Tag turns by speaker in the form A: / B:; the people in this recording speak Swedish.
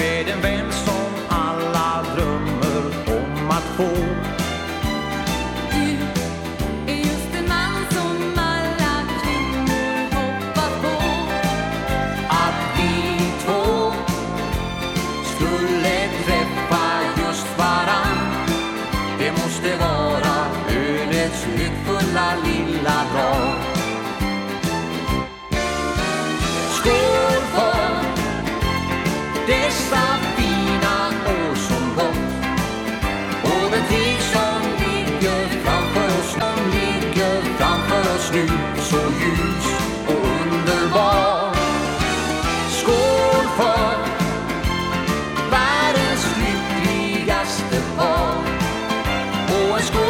A: med en vän som alla drömmer om att få.
B: Du är just en man som alla kvinnor hoppas på.
A: Att vi två skulle was great.